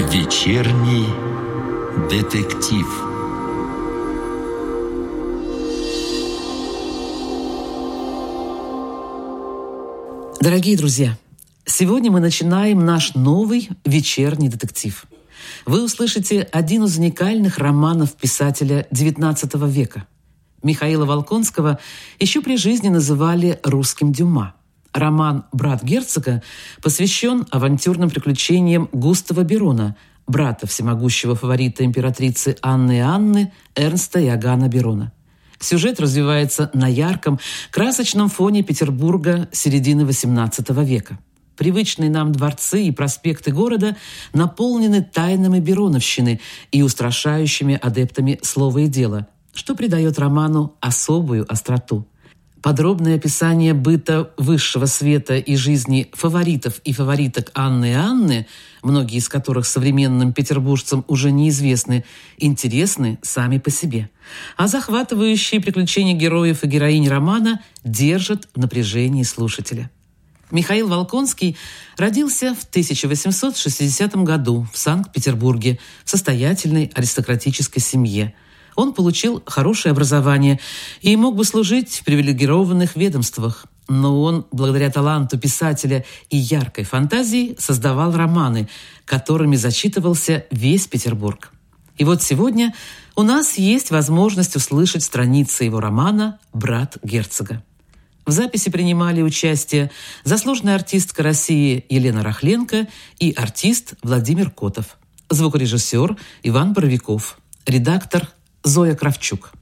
Вечерний детектив. Дорогие друзья, сегодня мы начинаем наш новый вечерний детектив. Вы услышите один из уникальных романов писателя XIX века. Михаила Волконского еще при жизни называли «русским Дюма». Роман «Брат герцога» посвящен авантюрным приключениям Густава Берона, брата всемогущего фаворита императрицы Анны и Анны Эрнста Иоганна Берона. Сюжет развивается на ярком, красочном фоне Петербурга середины XVIII века. Привычные нам дворцы и проспекты города наполнены тайнами Бероновщины и устрашающими адептами слова и дела, что придает роману особую остроту – Подробное описание быта высшего света и жизни фаворитов и фавориток Анны и Анны, многие из которых современным петербуржцам уже неизвестны, интересны сами по себе. А захватывающие приключения героев и героинь романа держат в напряжении слушателя. Михаил Волконский родился в 1860 году в Санкт-Петербурге в состоятельной аристократической семье – он получил хорошее образование и мог бы служить в привилегированных ведомствах. Но он, благодаря таланту писателя и яркой фантазии, создавал романы, которыми зачитывался весь Петербург. И вот сегодня у нас есть возможность услышать страницы его романа «Брат герцога». В записи принимали участие заслуженная артистка России Елена Рахленко и артист Владимир Котов, звукорежиссер Иван Боровиков, редактор Зоя Кравчук.